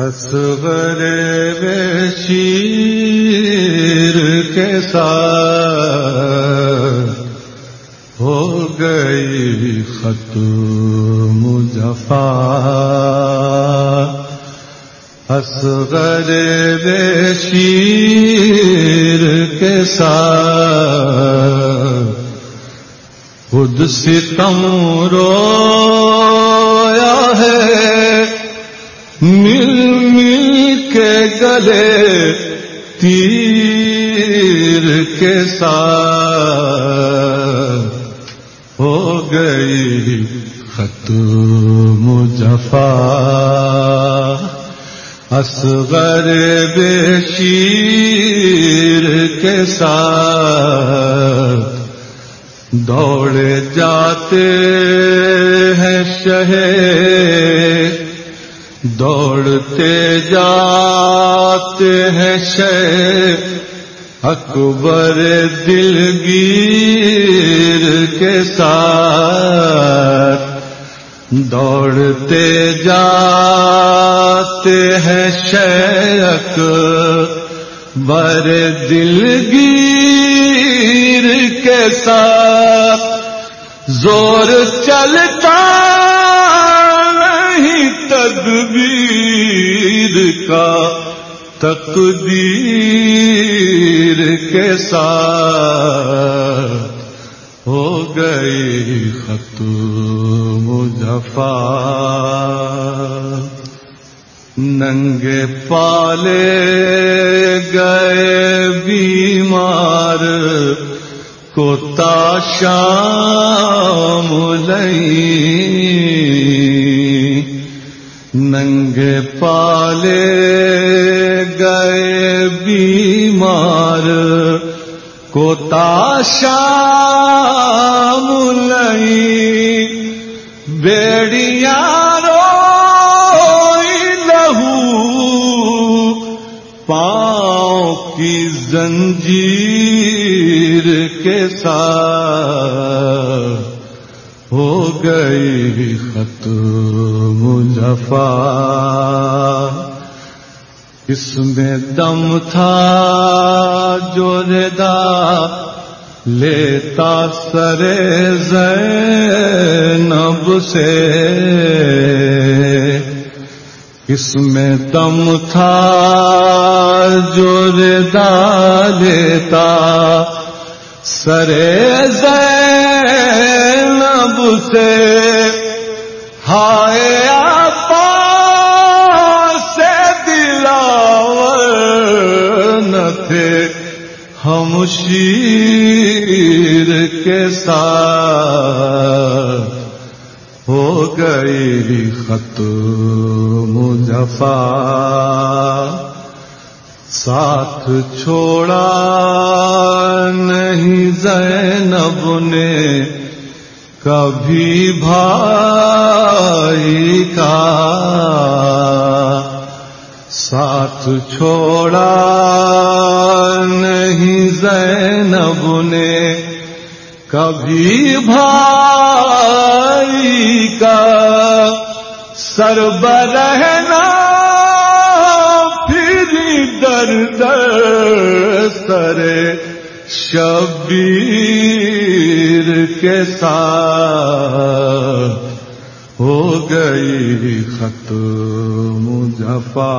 اصغر شیر کے ساتھ ہو گئی ختم جفا اصغر شیر کے ساتھ خود ستم رویا ہے مل مل کے گلے تیر کے ساتھ ہو گئی ختم جفا اصغر بے شیر کے ساتھ دوڑ جاتے ہیں شہر دوڑتے جاتے ہیں شہ اکبر دلگیر کے ساتھ۔ دوڑتے جاتے ہیں شیخ بر دلگیر کے ساتھ۔ زور چلتا تدبیر کا تقدیر کے ساتھ ہو گئی ختم جفا ننگے پالے گئے بیمار کو تاشام لئی پالے گئے بیمار کو تاشا ملئی بیڑیا رو لہو پاؤں کی زنجیر کے ساتھ گئی ختم جفا اس میں دم تھا جو ردا، لیتا سر زینب سے۔ اس میں دم تھا جو ردا، لیتا سرے زینب سے۔ ہائے آپ سے دلاور نہ تھے۔ ہم شیر کے ساتھ ہو گئی ختم جفا ساتھ چھوڑا نہیں زینب نے کبھی بھائی کا ساتھ چھوڑا نہیں زینب نے کبھی بھائی کا سرب رہنا پھر در در سرے شبیر کے ساتھ ہو گئی ختم جفا